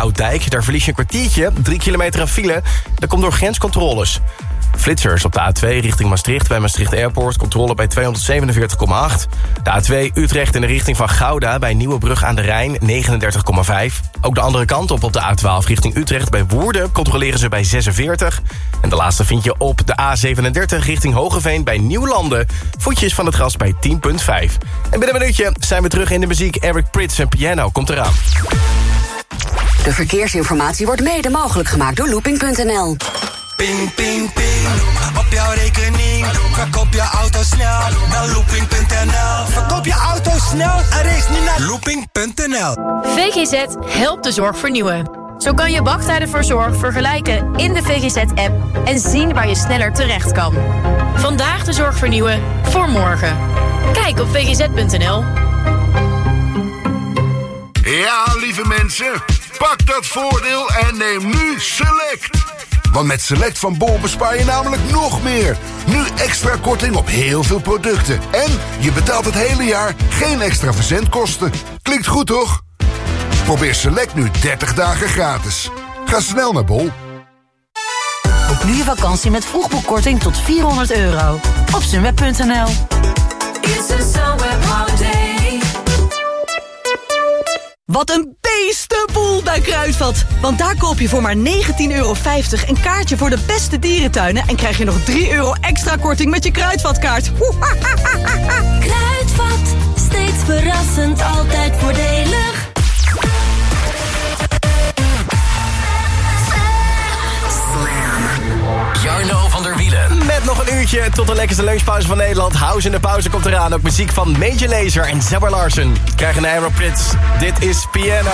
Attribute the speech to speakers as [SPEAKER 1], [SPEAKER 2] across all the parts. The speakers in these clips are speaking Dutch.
[SPEAKER 1] Oudijk. Daar verlies je een kwartiertje, drie kilometer aan file. Dat komt door grenscontroles. Flitsers op de A2 richting Maastricht bij Maastricht Airport. Controle bij 247,8. De A2 Utrecht in de richting van Gouda bij Nieuwebrug aan de Rijn 39,5. Ook de andere kant op op de A12 richting Utrecht bij Woerden controleren ze bij 46. En de laatste vind je op de A37 richting Hogeveen bij Nieuwlanden. Voetjes van het gras bij 10,5. En binnen een minuutje zijn we terug in de muziek. Eric Prits en Piano komt eraan.
[SPEAKER 2] De verkeersinformatie wordt mede mogelijk gemaakt door looping.nl.
[SPEAKER 3] Ping, ping, ping. Op jouw rekening. Verkoop je auto snel naar looping.nl. Verkoop je auto snel en race niet naar looping.nl.
[SPEAKER 4] VGZ helpt de zorg vernieuwen. Zo kan je wachttijden voor zorg vergelijken in de VGZ-app... en zien waar je sneller terecht kan. Vandaag de zorg vernieuwen voor morgen. Kijk op vgz.nl.
[SPEAKER 5] Ja, lieve mensen, pak dat voordeel en neem nu Select. Want met Select van Bol bespaar je namelijk nog meer. Nu extra korting op heel veel producten. En je betaalt het hele jaar geen extra verzendkosten. Klinkt goed, toch? Probeer Select nu 30 dagen gratis. Ga snel naar Bol.
[SPEAKER 6] Boek nu je vakantie met vroegboekkorting tot 400 euro. Op sunweb.nl Wat een beestenboel bij Kruidvat. Want daar koop je voor maar 19,50 euro een kaartje voor de beste dierentuinen... en krijg je nog 3 euro extra korting met je Kruidvatkaart.
[SPEAKER 7] Kruidvat, steeds verrassend, altijd voordelig.
[SPEAKER 1] Jarno van der Wielen. Met nog een uurtje tot de lekkerste lunchpauze van Nederland. House in de pauze komt eraan. Ook muziek van Major Lazer en Zebra Larsen. Krijgen een Aeroprits. Dit is Piano.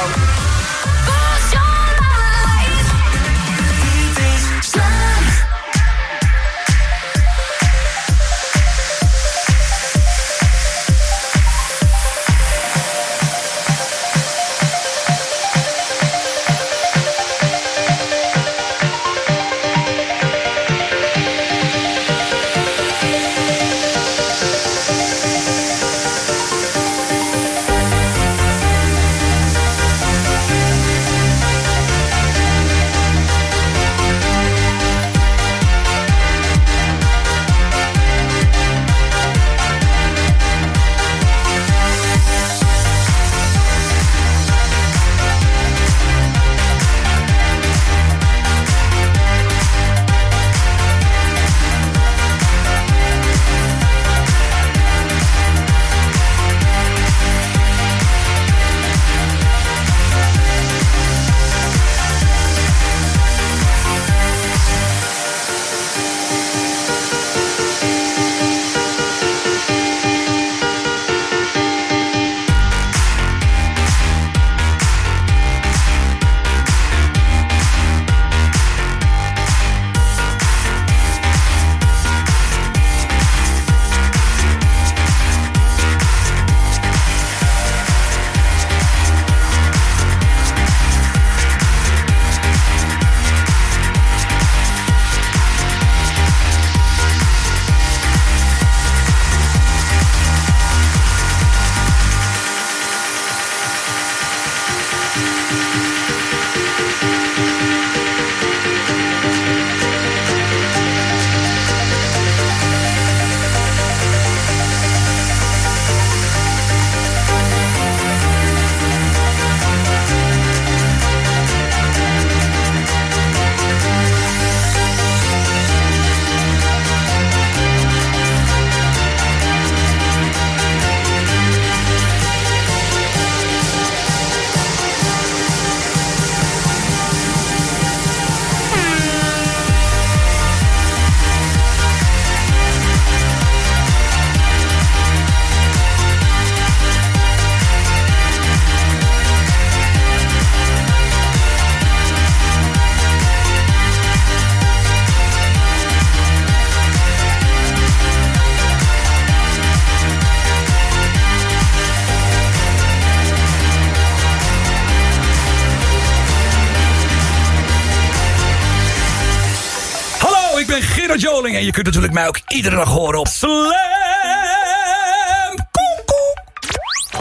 [SPEAKER 8] Kunt natuurlijk mij ook iedere dag horen op Slam.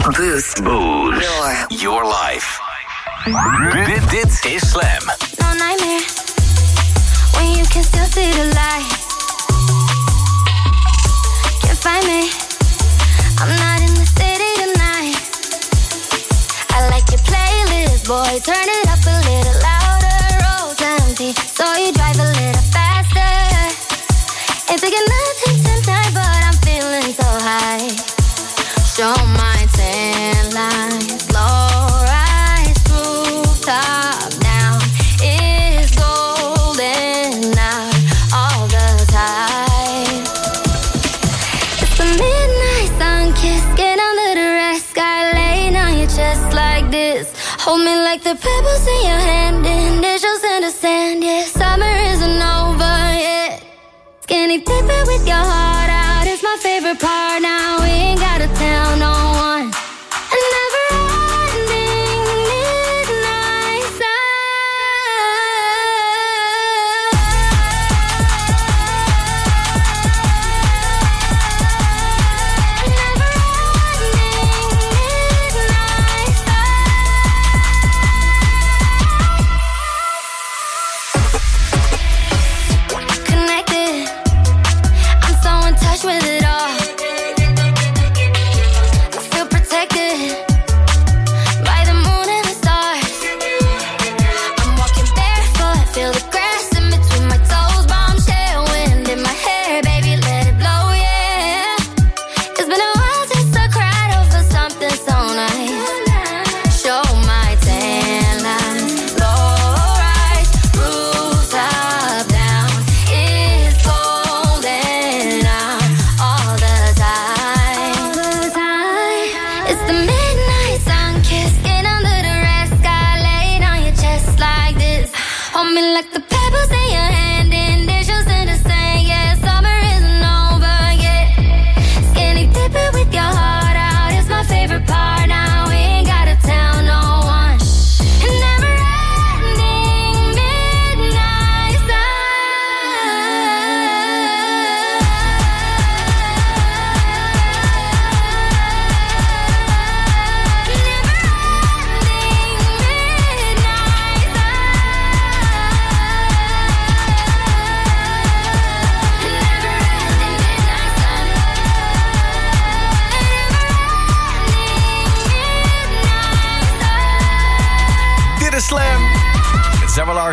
[SPEAKER 2] Boost.
[SPEAKER 1] Boost.
[SPEAKER 2] Your.
[SPEAKER 1] Your life. Dit, dit
[SPEAKER 9] Slam.
[SPEAKER 7] No nightmares when you can still see the light. Can't find me. I'm not in the city tonight. I like your playlist, boy. Turn it up a little louder. Roads empty, so you drive a little. Taking nothing tonight, but I'm feeling so high. Show my tan rise rooftop is golden all the time. It's midnight sun kiss, under the red sky, laying on your chest like this. Hold me like the pebbles in your hand, initials in the sand. Yeah, summer isn't over. Dipping with your heart out is my favorite part. Now we ain't gotta tell no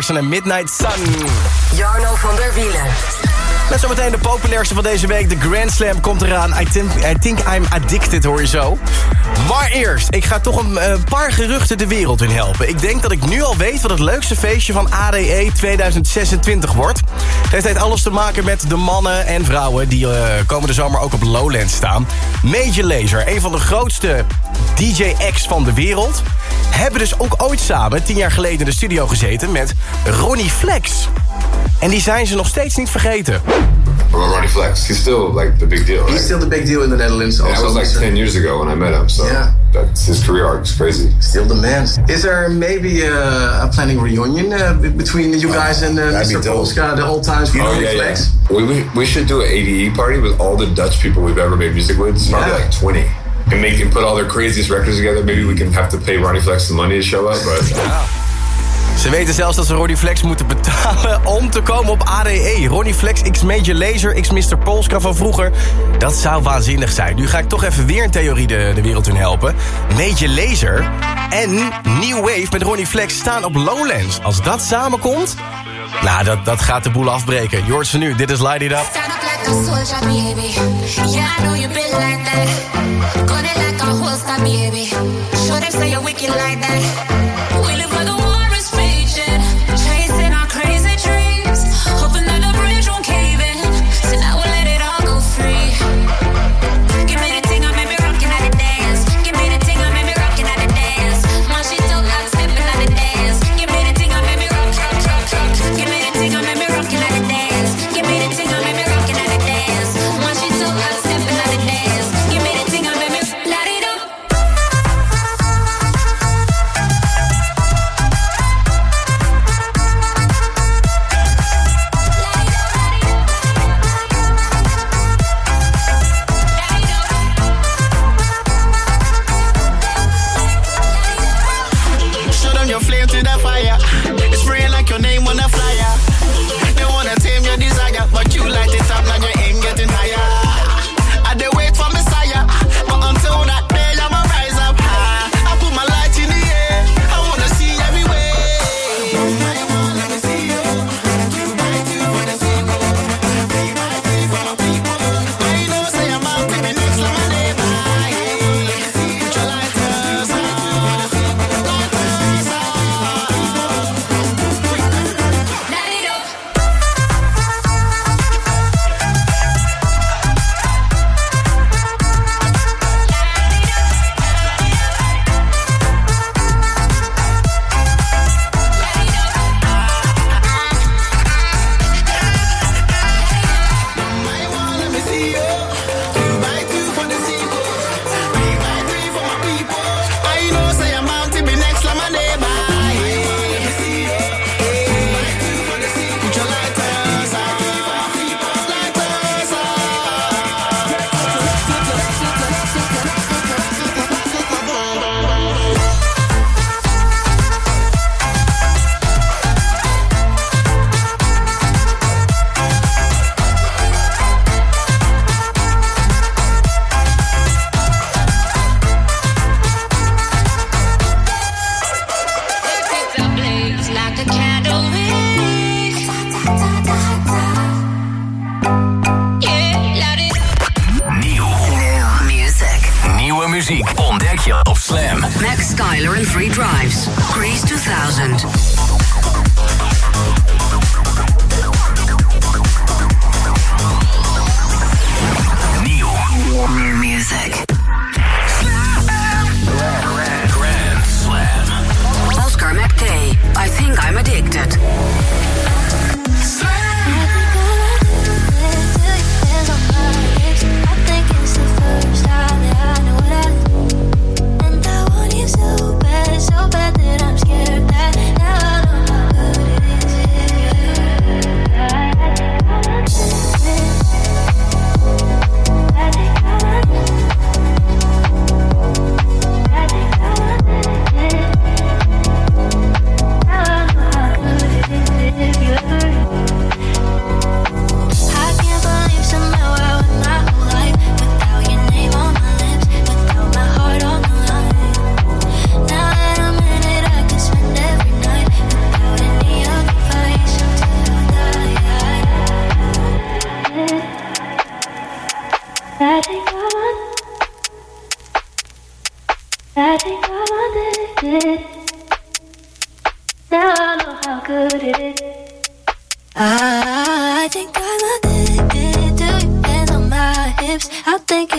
[SPEAKER 1] Larsen en Midnight Sun.
[SPEAKER 2] Jarno van der Wielen.
[SPEAKER 1] Met zometeen de populairste van deze week. De Grand Slam komt eraan. I think, I think I'm addicted, hoor je zo. Maar eerst, ik ga toch een eh, paar geruchten de wereld in helpen. Ik denk dat ik nu al weet wat het leukste feestje van ADE 2026 wordt. Dit heeft alles te maken met de mannen en vrouwen... die uh, komende zomer ook op Lowlands staan. Major Lazer, een van de grootste DJ-acts van de wereld... hebben dus ook ooit samen, tien jaar geleden in de studio gezeten... met Ronnie Flex. En die zijn ze nog steeds niet vergeten.
[SPEAKER 10] Ronnie Flex, he's still like the big deal, right?
[SPEAKER 11] He's still the big deal in the Netherlands.
[SPEAKER 10] And that
[SPEAKER 11] also,
[SPEAKER 10] was like 10 years ago when I met him, so
[SPEAKER 11] Yeah.
[SPEAKER 10] that's his career arc is crazy.
[SPEAKER 11] Still the man. Is there maybe a, a planning reunion uh, be- between you guys and uh, Mr. Polska, the old times from
[SPEAKER 10] Oh,
[SPEAKER 11] Ronnie
[SPEAKER 10] yeah,
[SPEAKER 11] Flex?
[SPEAKER 10] yeah. We, we, we should do an ADE party with all the Dutch people we've ever made music with. It's probably
[SPEAKER 11] Yeah.
[SPEAKER 10] like 20. And make and put all their craziest records together. Maybe we can have to pay Ronnie Flex some money to show up,
[SPEAKER 1] Ze weten zelfs dat ze Ronnie Flex moeten betalen om te komen op ADE. Ronnie Flex x Major Lazer x Mr. Polska van vroeger. Dat zou waanzinnig zijn. Nu ga ik toch even weer een theorie de, de wereld in helpen. Major Lazer en New Wave met Ronnie Flex staan op Lowlands. Als dat samenkomt, nou, dat, dat gaat de boel afbreken. Hoort ze nu, dit is Light It Up.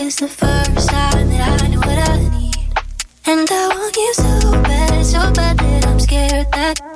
[SPEAKER 12] It's the first time that I know what I need. And I want you so bad, so bad that I'm scared that.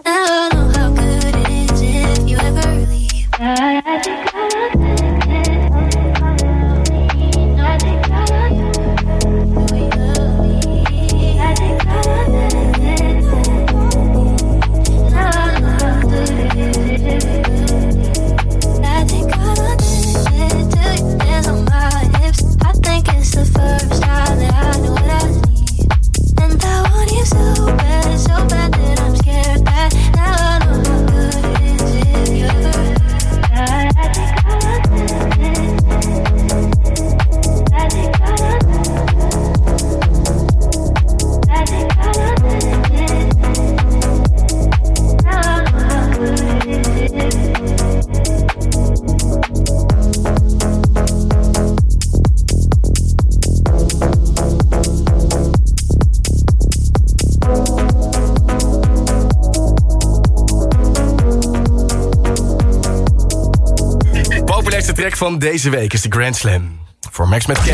[SPEAKER 1] van deze week is de Grand Slam. Voor Max met K.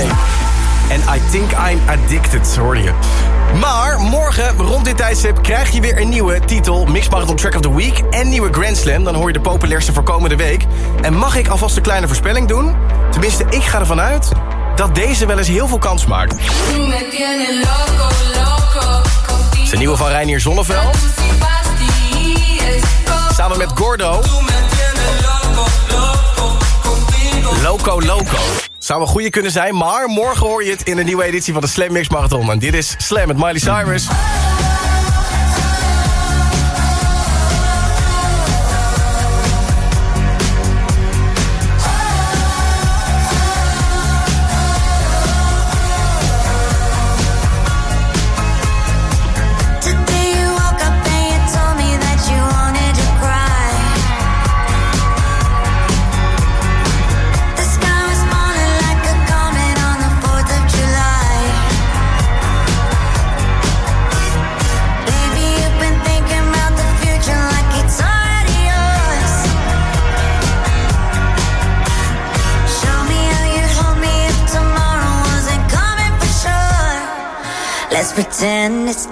[SPEAKER 1] En I Think I'm Addicted, hoor je. Maar morgen, rond dit tijdstip, krijg je weer een nieuwe titel... Mix Marathon Track of the Week en nieuwe Grand Slam. Dan hoor je de populairste voor komende week. En mag ik alvast een kleine voorspelling doen? Tenminste, ik ga ervan uit dat deze wel eens heel veel kans maakt. Het de nieuwe van Reinier Zonneveld. Samen met Gordo. Loco Loco. Zou een goede kunnen zijn, maar morgen hoor je het in een nieuwe editie van de Slam Mix Marathon. En dit is Slam met Miley Cyrus.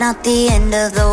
[SPEAKER 12] not the end
[SPEAKER 13] of the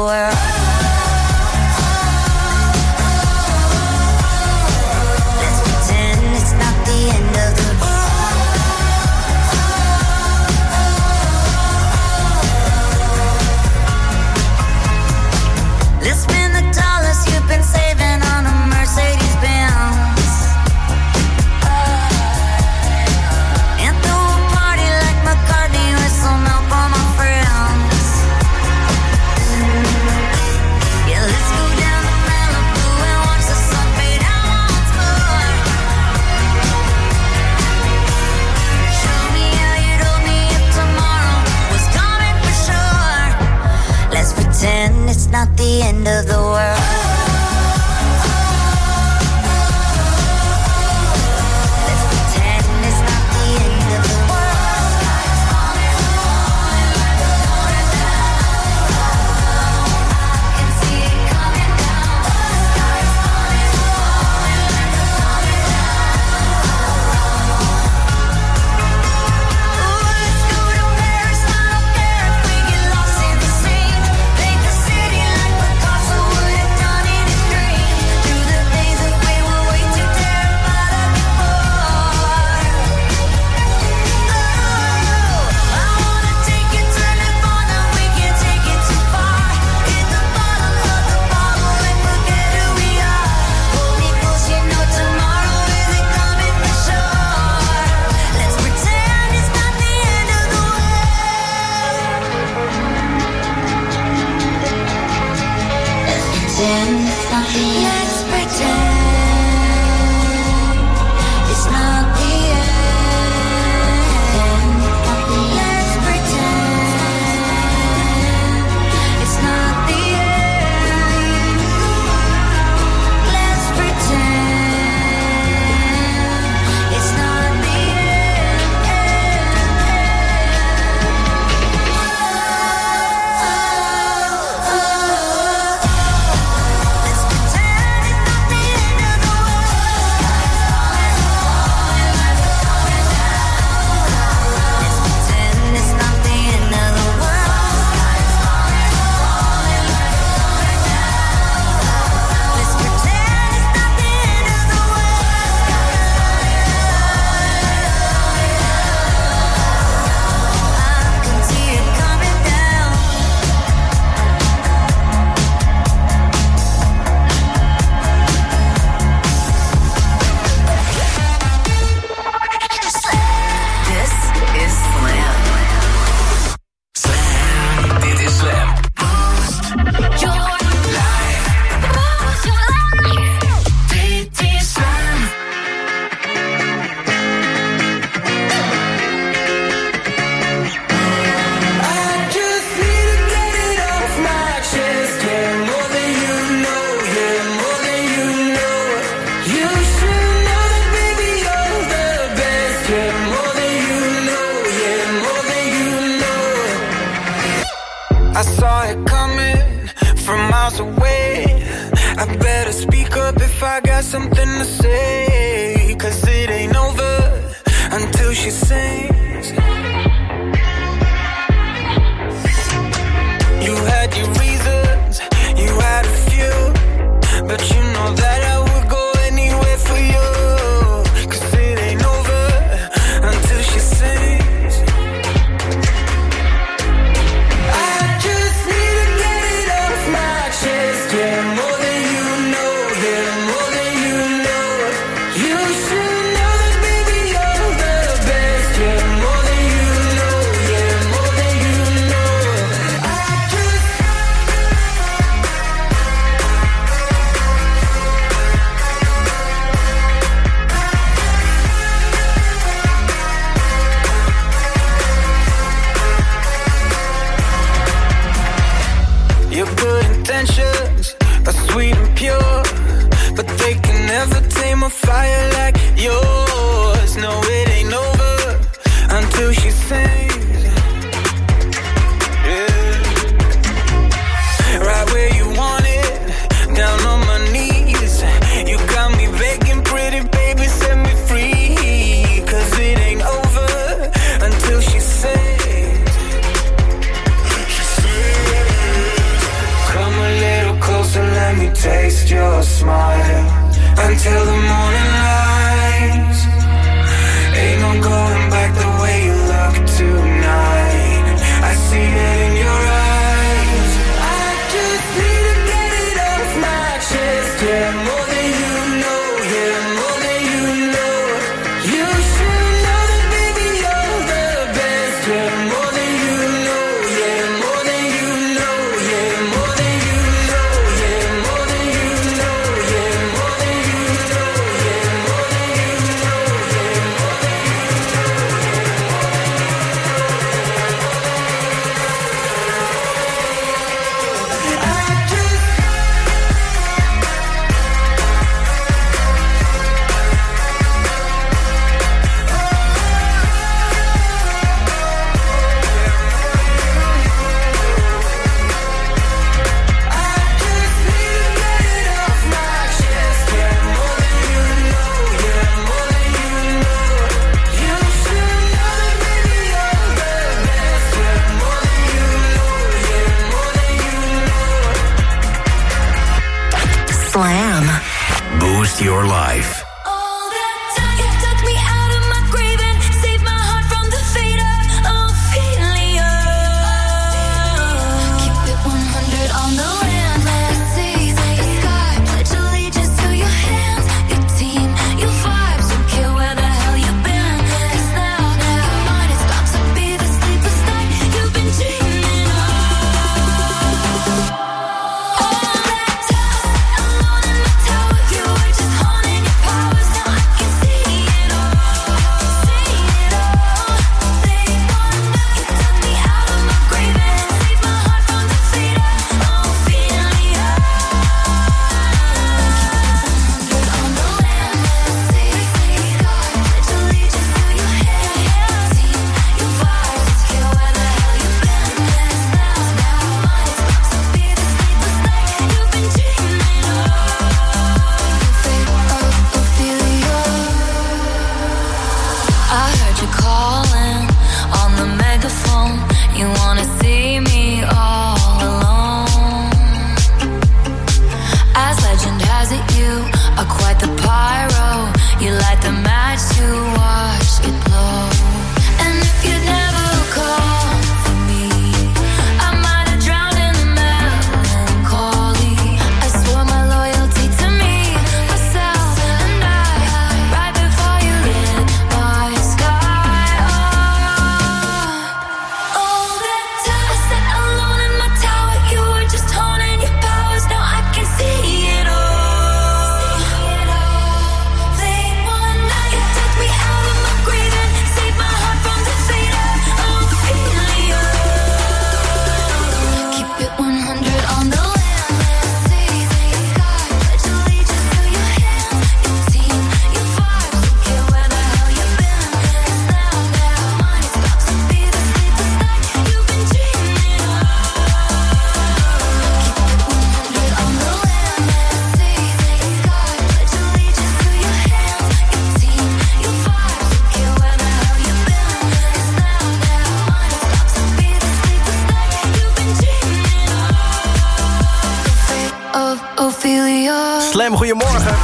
[SPEAKER 1] Slam, goedemorgen.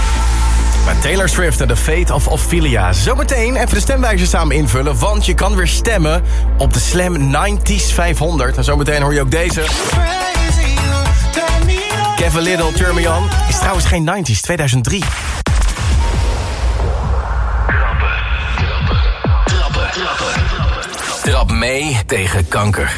[SPEAKER 1] Met Taylor Swift en The Fate of Ophelia. Zometeen even de stemwijzer samen invullen... want je kan weer stemmen op de Slam 90s 500. En zometeen hoor je ook deze. Kevin Little, Turn. Is trouwens geen 90s, 2003.
[SPEAKER 9] Trap mee tegen kanker.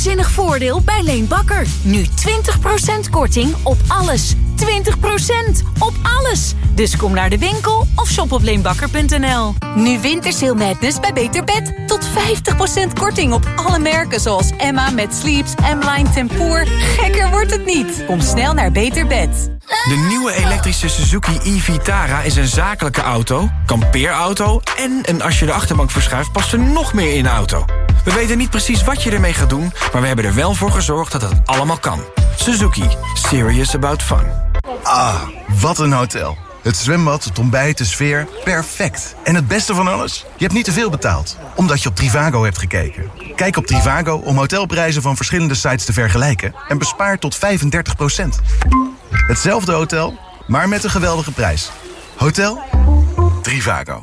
[SPEAKER 6] Woonzinnig voordeel bij Leen Bakker. Nu 20% korting op alles. 20% op alles. Dus kom naar de winkel of shop op leenbakker.nl. Nu Wintersail Madness bij Beter Bed. Tot 50% korting op alle merken zoals Emma met Sleeps, M-Line Tempoor. Gekker wordt het niet. Kom snel naar Beter Bed.
[SPEAKER 14] De nieuwe elektrische Suzuki e-Vitara is een zakelijke auto, kampeerauto... en een als je de achterbank verschuift past er nog meer in de auto. We weten niet precies wat je ermee gaat doen... maar we hebben er wel voor gezorgd dat het allemaal kan. Suzuki. Serious about fun.
[SPEAKER 15] Ah, wat een hotel. Het zwembad, het ontbijt, de sfeer, perfect. En het beste van alles? Je hebt niet te veel betaald, omdat je op Trivago hebt gekeken. Kijk op Trivago om hotelprijzen van verschillende sites te vergelijken... en bespaar tot 35% Hetzelfde hotel, maar met een geweldige prijs. Hotel Trivago.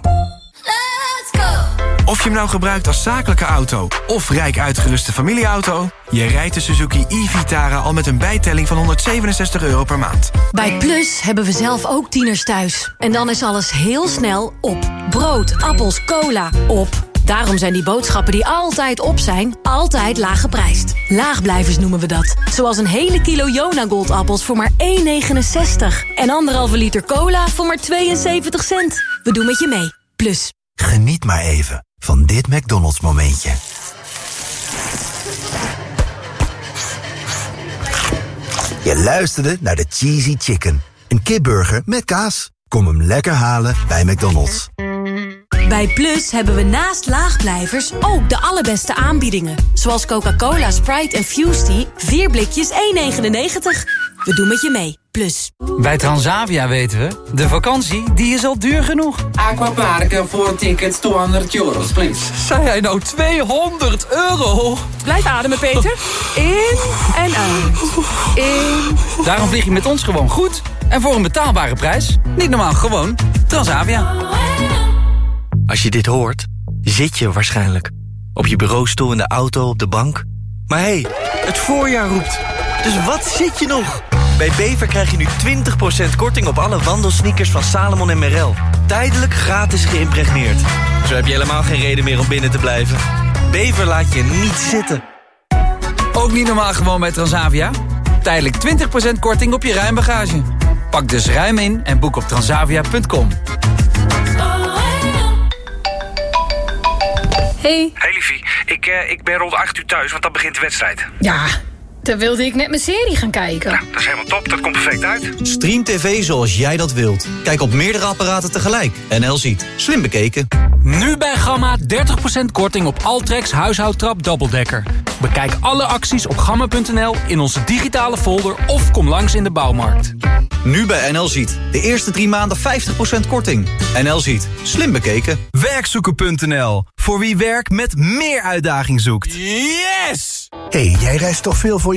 [SPEAKER 14] Of je hem nou gebruikt als zakelijke auto of rijk uitgeruste familieauto... je rijdt de Suzuki e-Vitara al met een bijtelling van 167 euro per maand.
[SPEAKER 16] Bij Plus hebben we zelf ook tieners thuis. En dan is alles heel snel op. Brood, appels, cola, op. Daarom zijn die boodschappen die altijd op zijn, altijd laag geprijsd. Laagblijvers noemen we dat. Zoals een hele kilo Jona Goldappels voor maar 1,69. En anderhalve liter cola voor maar 72 cent. We doen met je mee. Plus.
[SPEAKER 17] Geniet maar even van dit McDonald's momentje. Je luisterde naar de Cheesy Chicken. Een kipburger met kaas. Kom hem lekker halen bij McDonald's.
[SPEAKER 16] Bij Plus hebben we naast laagblijvers ook de allerbeste aanbiedingen. Zoals Coca-Cola, Sprite en Fusty. 4 blikjes 1,99. We doen met je mee. Plus.
[SPEAKER 18] Bij Transavia weten we, de vakantie die is al duur genoeg.
[SPEAKER 19] Aquaparken voor tickets 200 euro, please.
[SPEAKER 18] Zei hij nou 200 euro?
[SPEAKER 20] Blijf ademen, Peter. In en uit. In.
[SPEAKER 18] Daarom vlieg je met ons gewoon goed. En voor een betaalbare prijs. Niet normaal, gewoon Transavia.
[SPEAKER 21] Als je dit hoort, zit je waarschijnlijk. Op je bureaustoel, in de auto, op de bank. Maar hé, hey, het voorjaar roept. Dus wat zit je nog? Bij Bever krijg je nu 20% korting op alle wandelsneakers van Salomon en Merrell. Tijdelijk gratis geïmpregneerd. Zo heb je helemaal geen reden meer om binnen te blijven. Bever laat je niet zitten.
[SPEAKER 18] Ook niet normaal gewoon bij Transavia? Tijdelijk 20% korting op je ruimbagage. Pak dus ruim in en boek op transavia.com.
[SPEAKER 22] Hey.
[SPEAKER 23] Hey liefie, ik, uh, ik ben rond 8 uur thuis, want dan begint de wedstrijd.
[SPEAKER 22] Ja, dan wilde ik net mijn serie gaan kijken.
[SPEAKER 23] Nou, dat is helemaal top, dat komt perfect uit.
[SPEAKER 21] Stream TV zoals jij dat wilt. Kijk op meerdere apparaten tegelijk. NL ziet. Slim bekeken.
[SPEAKER 24] Nu bij Gamma 30% korting op Altrex huishoudtrap dubbeldekker. Bekijk alle acties op gamma.nl in onze digitale folder of kom langs in de bouwmarkt.
[SPEAKER 21] Nu bij NL Ziet. De eerste drie maanden 50% korting. NL Ziet. Slim bekeken.
[SPEAKER 25] Werkzoeken.nl. Voor wie werk met meer uitdaging zoekt. Yes!
[SPEAKER 26] hey, jij reist toch veel voor je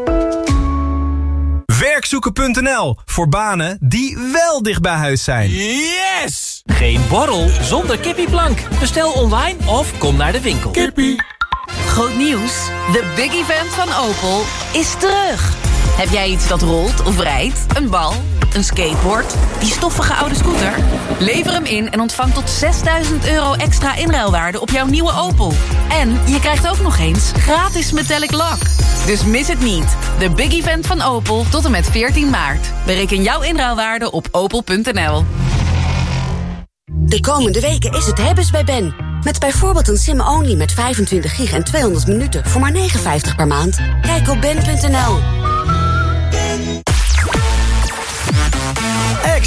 [SPEAKER 25] Werkzoeken.nl voor banen die wel dicht bij huis zijn.
[SPEAKER 24] Yes! Geen borrel zonder kippieplank. Bestel online of kom naar de winkel. Kippie.
[SPEAKER 4] Groot nieuws. De big event van Opel is terug. Heb jij iets dat rolt of rijdt? Een bal? Een skateboard? Die stoffige oude scooter? Lever hem in en ontvang tot 6000 euro extra inruilwaarde op jouw nieuwe Opel. En je krijgt ook nog eens gratis metallic lak. Dus mis het niet. De big event van Opel tot en met 14 maart. Bereken jouw inruilwaarde op opel.nl.
[SPEAKER 27] De komende weken is het hebben's bij Ben. Met bijvoorbeeld een sim-only met 25 gig en 200 minuten voor maar 59 per maand. Kijk op ben.nl.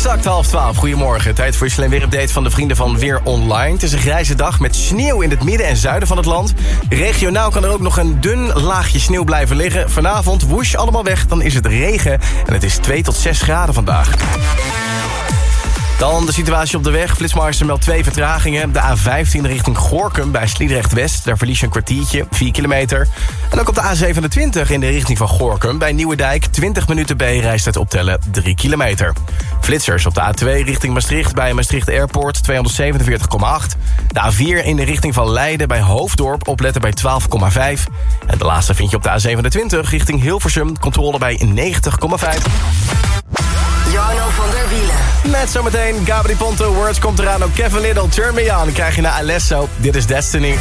[SPEAKER 1] Exact half twaalf. Goedemorgen. Tijd voor je slim weerupdate van de vrienden van Weer Online. Het is een grijze dag met sneeuw in het midden en zuiden van het land. Regionaal kan er ook nog een dun laagje sneeuw blijven liggen. Vanavond woesh allemaal weg, dan is het regen. En het is 2 tot 6 graden vandaag. Dan de situatie op de weg. Flitsmeister meldt twee vertragingen. De A15 richting Gorkum bij Sliedrecht-West. Daar verlies je een kwartiertje, 4 kilometer. En ook op de A27 in de richting van Gorkum bij Nieuwedijk. 20 minuten B-reistijd optellen, 3 kilometer. Flitsers op de A2 richting Maastricht bij Maastricht Airport 247,8. De A4 in de richting van Leiden bij Hoofddorp opletten bij 12,5. En de laatste vind je op de A27 richting Hilversum. Controle bij 90,5.
[SPEAKER 27] Jarno van der Wielen.
[SPEAKER 1] Met zometeen Gabri Ponte, Words komt eraan. Ook Kevin Little, Turn Me On. krijg je naar Alesso. Dit is
[SPEAKER 7] Destiny.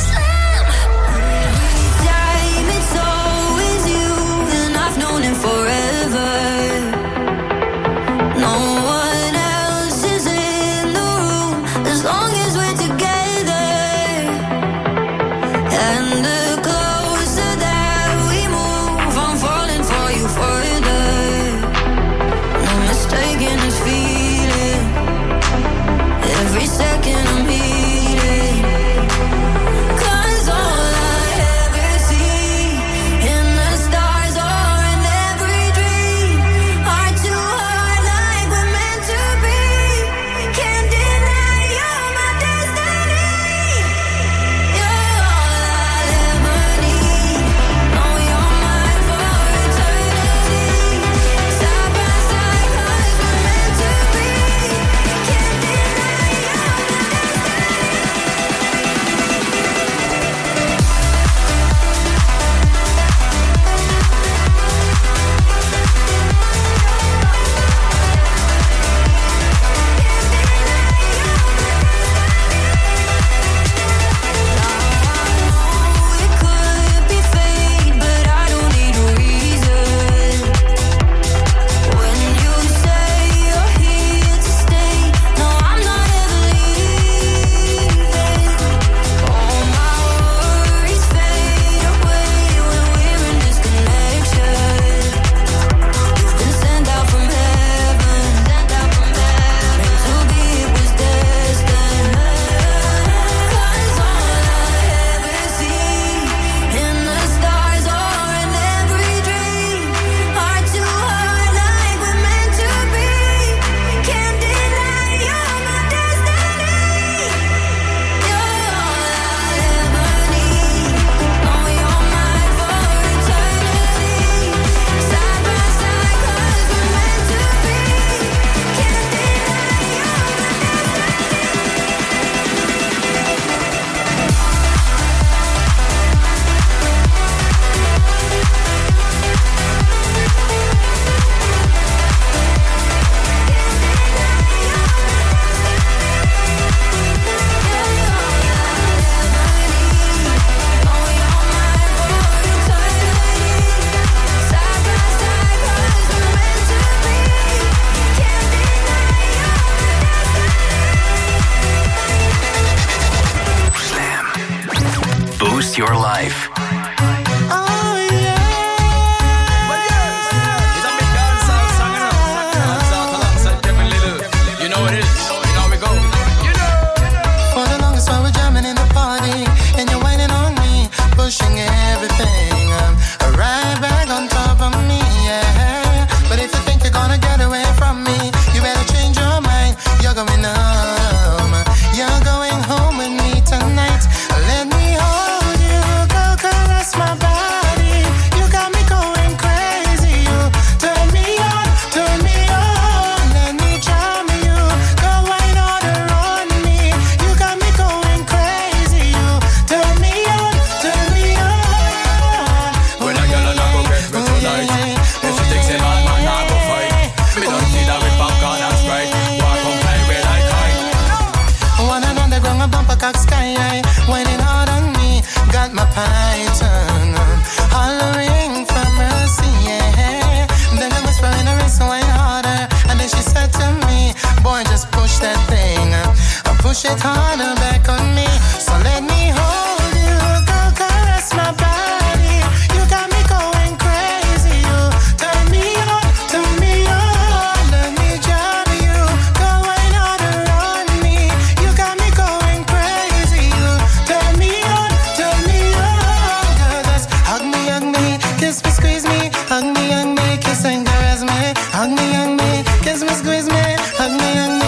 [SPEAKER 7] Hug me, hug me, kiss and caress me. Hug me, hug me, kiss me, squeeze me. Hug me, hug me.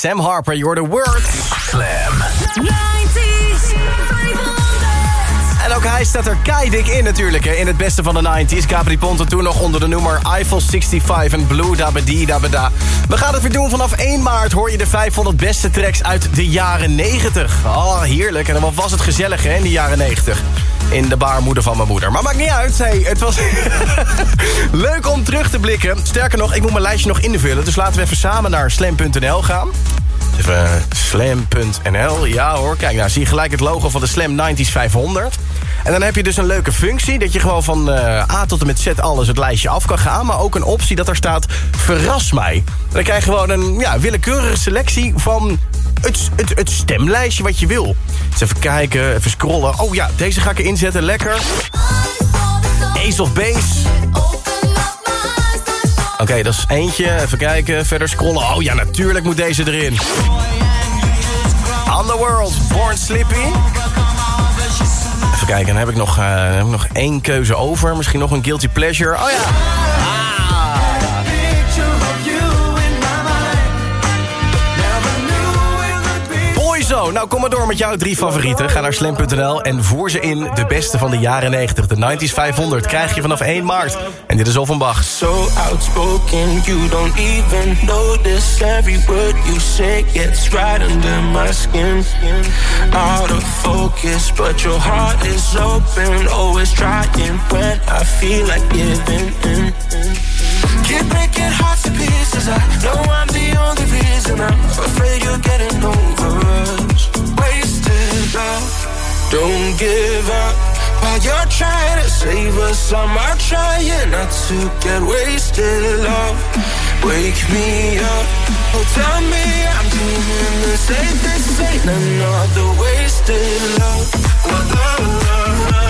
[SPEAKER 28] Sam Harper,
[SPEAKER 1] you're the word.
[SPEAKER 9] Slam.
[SPEAKER 29] 90's,
[SPEAKER 1] en ook hij staat er keidik in natuurlijk, hè, in het beste van de 90s. Capri Ponte toen nog onder de noemer Eiffel 65 en Blue Dabadi Dabada. We gaan het weer doen. Vanaf 1 maart hoor je de 500 beste tracks uit de jaren 90. Oh, ah, heerlijk. En wat was het gezellig hè, in de jaren 90 in de baarmoeder van mijn moeder. Maar maakt niet uit. Hey, het was leuk om terug te blikken. Sterker nog, ik moet mijn lijstje nog invullen. Dus laten we even samen naar slam.nl gaan. Even eh, slam.nl. Ja hoor, kijk nou, zie je gelijk het logo van de Slam 90s 500. En dan heb je dus een leuke functie... dat je gewoon van uh, A tot en met Z alles het lijstje af kan gaan... maar ook een optie dat er staat verras mij. Dan krijg je gewoon een ja, willekeurige selectie van het, het, het stemlijstje wat je wil. Even kijken, even scrollen. Oh ja, deze ga ik erin zetten, lekker. Ace of Base. Oké, dat is eentje. Even kijken, verder scrollen. Oh ja, natuurlijk moet deze erin. Underworld, Born Slippy. Even kijken, dan heb ik nog, uh, heb ik nog één keuze over. Misschien nog een Guilty Pleasure. Oh ja! Zo, nou kom maar door met jouw drie favorieten. Ga naar slam.nl en voer ze in de beste van de jaren 90. De 90s 500 krijg je vanaf 1 maart. En dit is Offenbach.
[SPEAKER 13] So outspoken, you don't even Every word you say gets skin focus, but your heart is open Always trying I feel like Keep breaking hearts to pieces. I know I'm the only reason I'm afraid you're getting over us Wasted love. Don't give up. While you're trying to save us. I'm out trying not to get wasted love. Wake me up. Oh tell me I'm doing the same This ain't another wasted love. la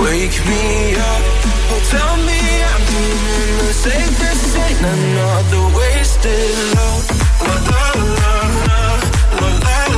[SPEAKER 13] Wake me up, oh tell me I'm doing the. This ain't another wasted love. La la, la la la la,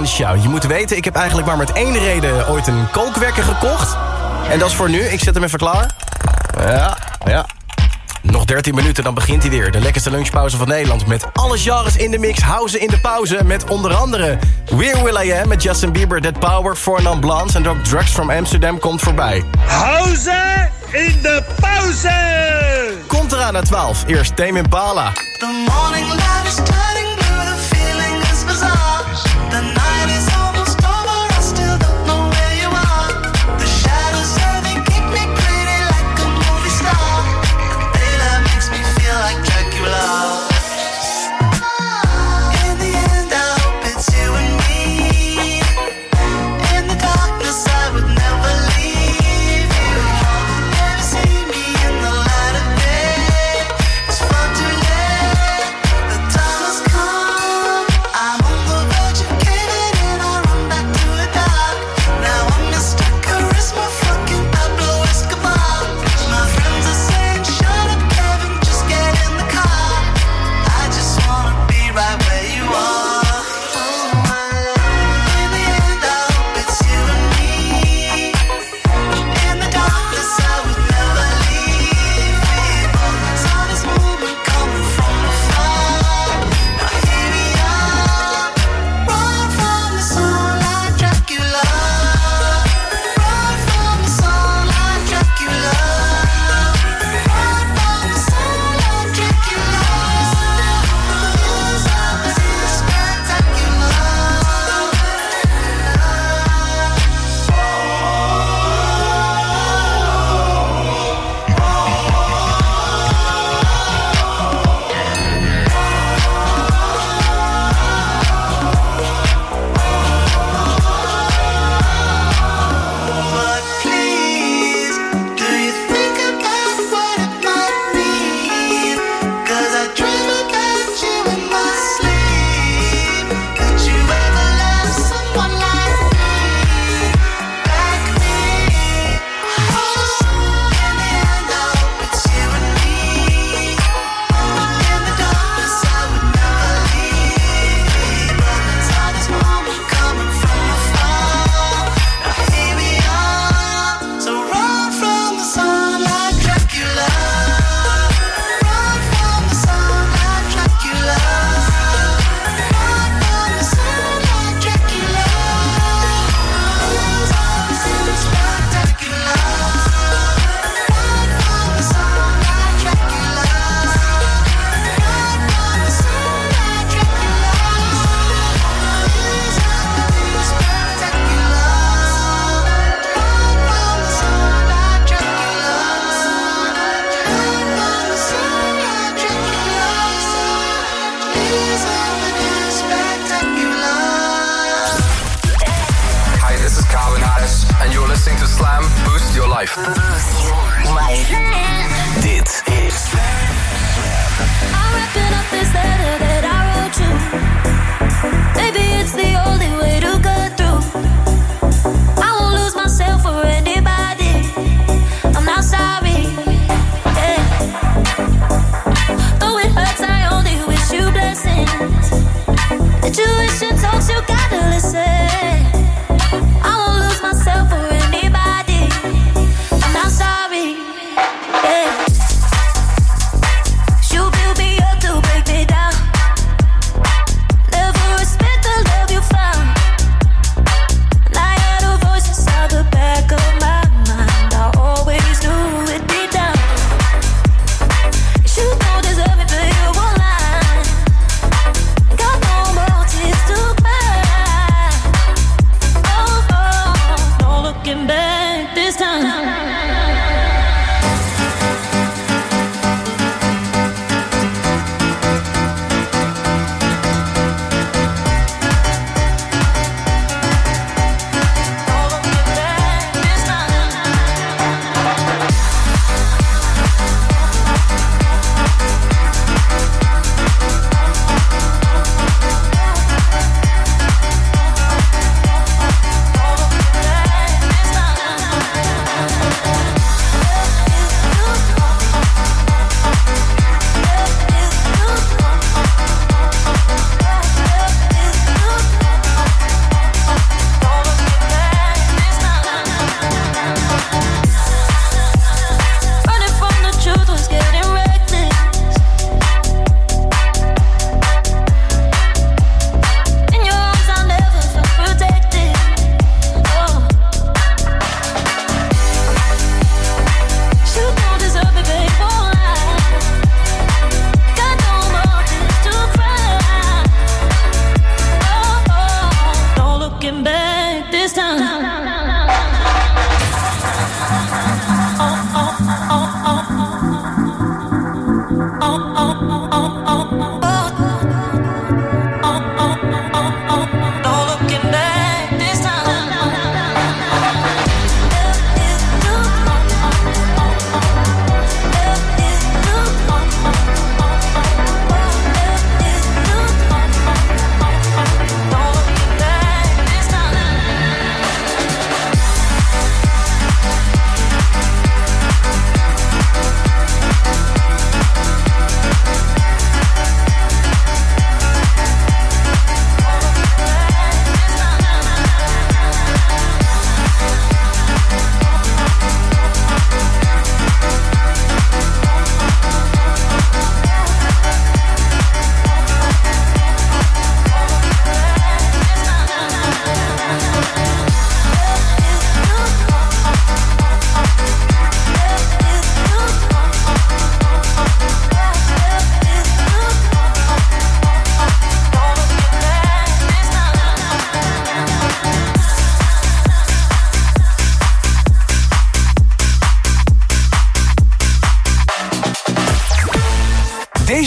[SPEAKER 30] Shout.
[SPEAKER 1] Je moet weten, ik heb eigenlijk maar met één reden ooit een kookwekker gekocht. En dat is voor nu. Ik zet hem even klaar. Ja, ja. Nog 13 minuten, dan begint hij weer. De lekkerste lunchpauze van Nederland. Met alle genres in de mix. Houden in de pauze. Met onder andere Weer Will.i.am met Justin Bieber, Dead Power, Fornan Blans en ook Drugs from Amsterdam komt voorbij.
[SPEAKER 31] Pauze in de pauze!
[SPEAKER 1] Komt eraan na 12. Eerst Tame Impala.
[SPEAKER 32] The morning light is turning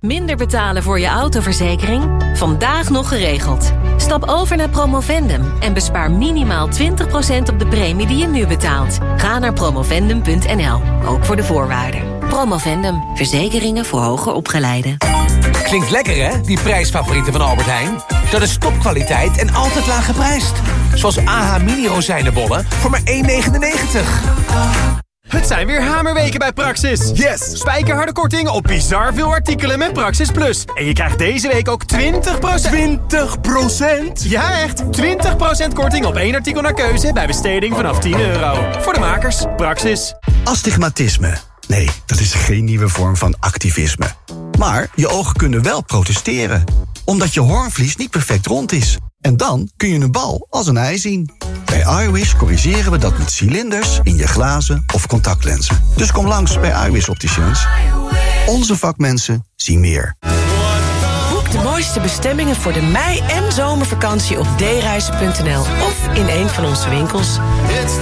[SPEAKER 16] Minder betalen voor je autoverzekering? Vandaag nog geregeld. Stap over naar Promovendum en bespaar minimaal 20% op de premie die je nu betaalt. Ga naar promovendum.nl, ook voor de voorwaarden. Promovendum, verzekeringen voor hoger opgeleiden.
[SPEAKER 33] Klinkt lekker hè, die prijsfavorieten van Albert Heijn? Dat is topkwaliteit en altijd laag geprijsd. Zoals AH mini rozijnenbollen voor maar 1,99.
[SPEAKER 8] Het zijn weer hamerweken bij Praxis. Yes! Spijkerharde korting op bizar veel artikelen met Praxis Plus. En je krijgt deze week ook 20%... 20%? Ja, echt! 20% korting op één artikel naar keuze bij besteding vanaf 10 euro. Voor de makers, Praxis.
[SPEAKER 34] Astigmatisme. Nee, dat is geen nieuwe vorm van activisme. Maar je ogen kunnen wel protesteren. Omdat je hoornvlies niet perfect rond is. En dan kun je een bal als een ei zien. Bij iWish corrigeren we dat met cilinders in je glazen of contactlenzen. Dus kom langs bij iWish Opticians. Onze vakmensen zien meer.
[SPEAKER 35] Boek
[SPEAKER 36] de mooiste bestemmingen voor de mei- en zomervakantie op dereizen.nl of in een van onze winkels.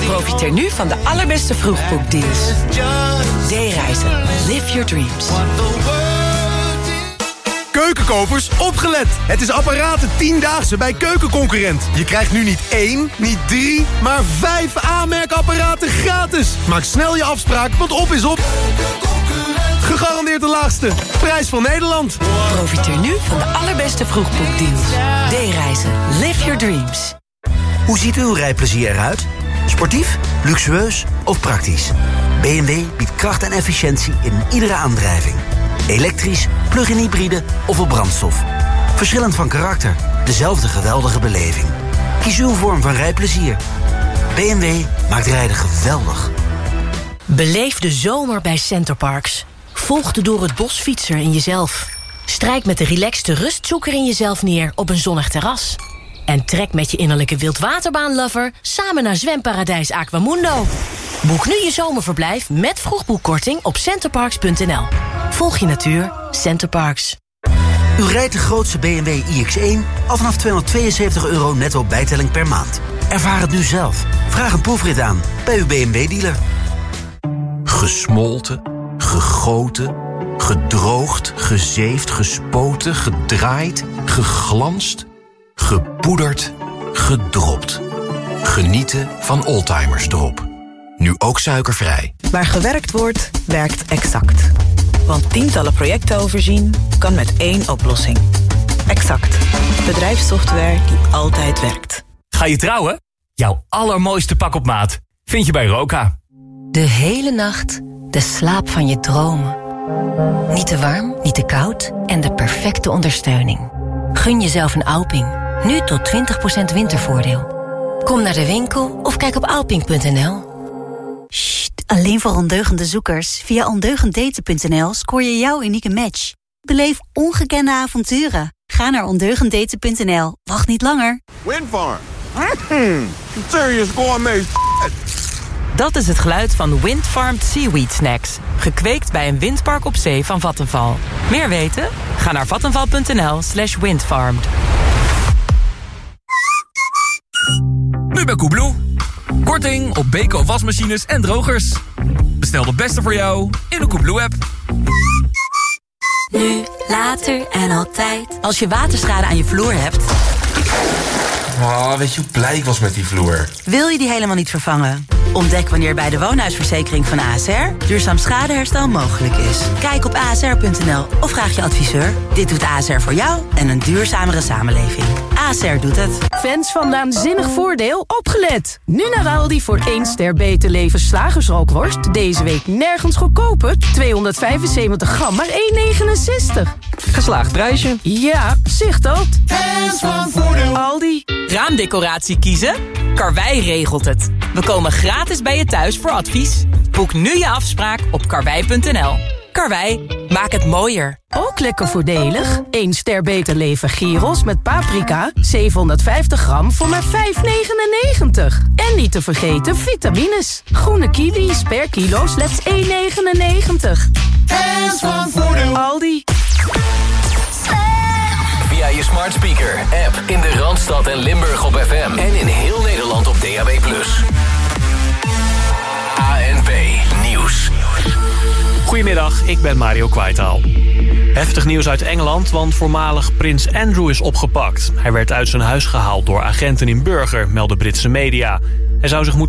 [SPEAKER 36] Profiteer nu van de allerbeste vroegboekdeals. D-reizen. Live your dreams.
[SPEAKER 37] Keukenkopers, opgelet! Het is apparaten 10-daagse bij Keukenconcurrent. Je krijgt nu niet één, niet drie, maar vijf aanmerkapparaten gratis. Maak snel je afspraak, want op is op. Gegarandeerd de laagste. Prijs van Nederland.
[SPEAKER 36] Profiteer nu van de allerbeste vroegboekdeals. D-reizen. Live your dreams.
[SPEAKER 38] Hoe ziet uw rijplezier eruit? Sportief, luxueus of praktisch? BMW biedt kracht en efficiëntie in iedere aandrijving. Elektrisch, plug-in hybride of op brandstof. Verschillend van karakter, dezelfde geweldige beleving. Kies uw vorm van rijplezier. BMW maakt rijden geweldig.
[SPEAKER 16] Beleef de zomer bij Centerparks. Volg de door het bos fietser in jezelf. Strijk met de relaxte rustzoeker in jezelf neer op een zonnig terras. En trek met je innerlijke wildwaterbaanlover samen naar zwemparadijs Aquamundo. Boek nu je zomerverblijf met vroegboekkorting op centerparks.nl. Volg je natuur, Centerparks.
[SPEAKER 38] U rijdt de grootste BMW iX1 al vanaf 272 euro netto bijtelling per maand. Ervaar het nu zelf. Vraag een proefrit aan bij uw BMW-dealer.
[SPEAKER 33] Gesmolten, gegoten, gedroogd, gezeefd, gespoten, gedraaid, geglanst, gepoederd, gedropt. Genieten van Oldtimers Drop. Nu ook suikervrij.
[SPEAKER 4] Waar gewerkt wordt, werkt Exact. Want tientallen projecten overzien kan met één oplossing. Exact. Bedrijfssoftware die altijd werkt.
[SPEAKER 8] Ga je trouwen? Jouw allermooiste pak op maat vind je bij Roka.
[SPEAKER 39] De hele nacht de slaap van je dromen. Niet te warm, niet te koud en de perfecte ondersteuning. Gun jezelf een Alping. Nu tot 20% wintervoordeel. Kom naar de winkel of kijk op alping.nl.
[SPEAKER 40] Alleen voor ondeugende zoekers. Via ondeugenddaten.nl scoor je jouw unieke match. Beleef ongekende avonturen. Ga naar ondeugenddaten.nl. Wacht niet langer.
[SPEAKER 41] Windfarm. Mm, serious gourmet
[SPEAKER 4] Dat is het geluid van Windfarmed Seaweed Snacks. Gekweekt bij een windpark op zee van Vattenval. Meer weten? Ga naar vattenval.nl slash windfarmed.
[SPEAKER 42] Nu bij Koebloe. Korting op Beko wasmachines en drogers. Bestel de beste voor jou in de Koebloe-app.
[SPEAKER 40] Nu, later en altijd.
[SPEAKER 4] Als je waterschade aan je vloer hebt...
[SPEAKER 43] Oh, weet je hoe blij ik was met die vloer?
[SPEAKER 4] Wil je die helemaal niet vervangen? Ontdek wanneer bij de woonhuisverzekering van ASR... duurzaam schadeherstel mogelijk is. Kijk op asr.nl of vraag je adviseur. Dit doet ASR voor jou en een duurzamere samenleving. ASR doet het.
[SPEAKER 36] Fans van Naanzinnig Voordeel, opgelet! Nu naar Aldi voor 1 ster beter leven slagersrookworst. Deze week nergens goedkoper. 275 gram, maar 1,69.
[SPEAKER 8] Geslaagd prijsje.
[SPEAKER 36] Ja, zicht dat.
[SPEAKER 41] Fans van Voordeel.
[SPEAKER 36] Aldi.
[SPEAKER 4] Raamdecoratie kiezen? Karwei regelt het. We komen gratis bij je thuis voor advies. Boek nu je afspraak op karwei.nl. Karwei, maak het mooier.
[SPEAKER 36] Ook lekker voordelig. 1 ster beter leven gyros met paprika. 750 gram voor maar 5,99. En niet te vergeten vitamines. Groene kiwis per kilo slechts 1,99.
[SPEAKER 41] Fans van Voordeel.
[SPEAKER 36] Aldi.
[SPEAKER 33] Via je smart speaker, app in de Randstad en Limburg op FM. En in heel Nederland op DAB+. ANP.
[SPEAKER 44] Goedemiddag, ik ben Mario Kwaitaal. Heftig nieuws uit Engeland, want voormalig prins Andrew is opgepakt. Hij werd uit zijn huis gehaald door agenten in Burger, melden Britse media. Hij zou zich moeten